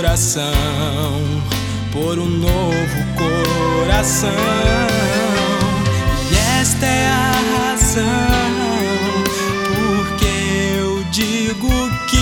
coração por um novo coração. E esta é a razão porque eu digo que